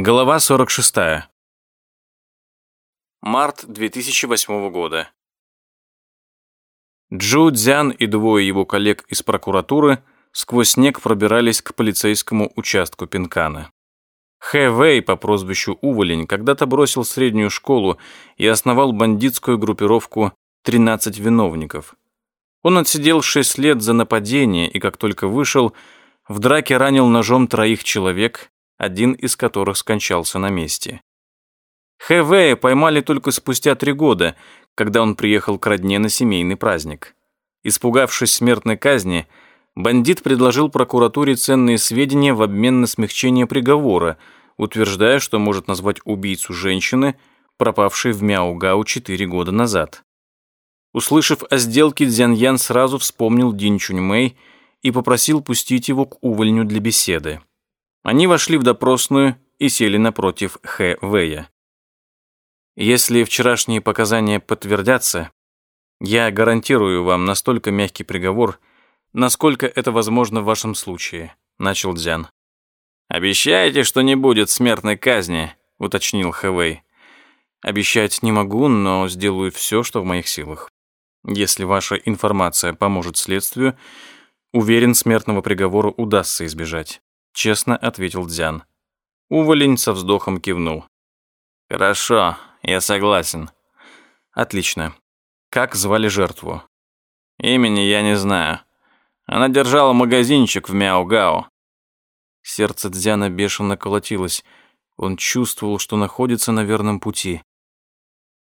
Глава 46. Март 2008 года. Джу Дзян и двое его коллег из прокуратуры сквозь снег пробирались к полицейскому участку Пинкана. Хэ Вэй по прозвищу Уволень когда-то бросил среднюю школу и основал бандитскую группировку «13 виновников». Он отсидел 6 лет за нападение и, как только вышел, в драке ранил ножом троих человек, один из которых скончался на месте. Хэ Вэя поймали только спустя три года, когда он приехал к родне на семейный праздник. Испугавшись смертной казни, бандит предложил прокуратуре ценные сведения в обмен на смягчение приговора, утверждая, что может назвать убийцу женщины, пропавшей в Мяугау четыре года назад. Услышав о сделке, Дзяньян сразу вспомнил Дин Чуньмэй и попросил пустить его к увольню для беседы. Они вошли в допросную и сели напротив Хэ Вэя. Если вчерашние показания подтвердятся, я гарантирую вам настолько мягкий приговор, насколько это возможно в вашем случае», — начал Дзян. «Обещаете, что не будет смертной казни?» — уточнил Хэвэй. «Обещать не могу, но сделаю все, что в моих силах. Если ваша информация поможет следствию, уверен, смертного приговора удастся избежать», — честно ответил Дзян. Уволень со вздохом кивнул. «Хорошо, я согласен». «Отлично. Как звали жертву?» «Имени я не знаю. Она держала магазинчик в Мяугао. Сердце Дзяна бешено колотилось. Он чувствовал, что находится на верном пути.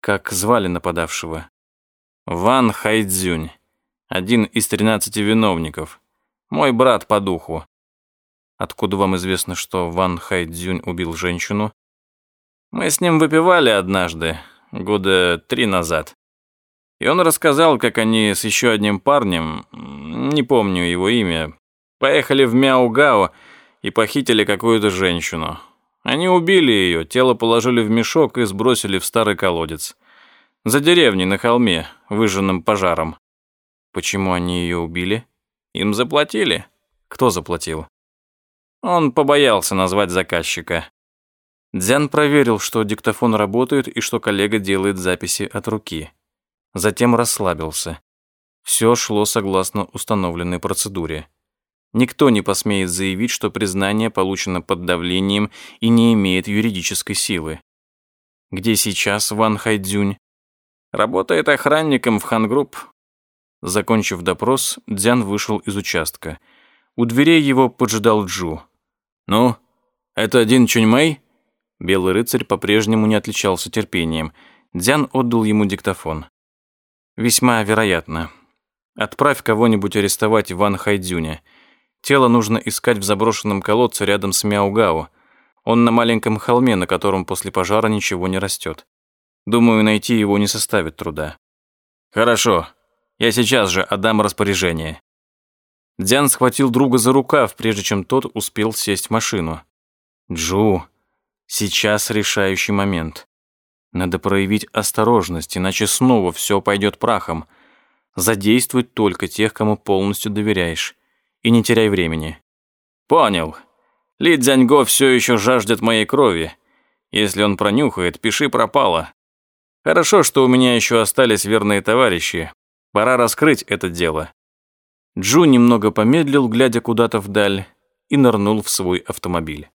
Как звали нападавшего? Ван Хайдзюнь. Один из тринадцати виновников. Мой брат по духу. Откуда вам известно, что Ван Хайдзюнь убил женщину? Мы с ним выпивали однажды, года три назад. И он рассказал, как они с еще одним парнем, не помню его имя, поехали в Мяугао и похитили какую-то женщину. Они убили ее, тело положили в мешок и сбросили в старый колодец. За деревней на холме, выжженным пожаром. Почему они ее убили? Им заплатили. Кто заплатил? Он побоялся назвать заказчика. Дзян проверил, что диктофон работает и что коллега делает записи от руки затем расслабился. Все шло согласно установленной процедуре. Никто не посмеет заявить, что признание получено под давлением и не имеет юридической силы. Где сейчас Ван Хайдзюнь? Работает охранником в Хангрупп. Закончив допрос, Дзян вышел из участка. У дверей его поджидал Джу. «Ну, это один Чуньмэй?» Белый рыцарь по-прежнему не отличался терпением. Дзян отдал ему диктофон. Весьма вероятно. Отправь кого-нибудь арестовать Ван Хайдзюня. Тело нужно искать в заброшенном колодце рядом с Мяугао. Он на маленьком холме, на котором после пожара ничего не растет. Думаю, найти его не составит труда. Хорошо. Я сейчас же отдам распоряжение. Дзян схватил друга за рукав, прежде чем тот успел сесть в машину. Джу, сейчас решающий момент. Надо проявить осторожность, иначе снова все пойдет прахом. Задействуй только тех, кому полностью доверяешь. И не теряй времени. Понял. Ли Цзяньго все еще жаждет моей крови. Если он пронюхает, пиши пропало. Хорошо, что у меня еще остались верные товарищи. Пора раскрыть это дело. Джу немного помедлил, глядя куда-то вдаль, и нырнул в свой автомобиль.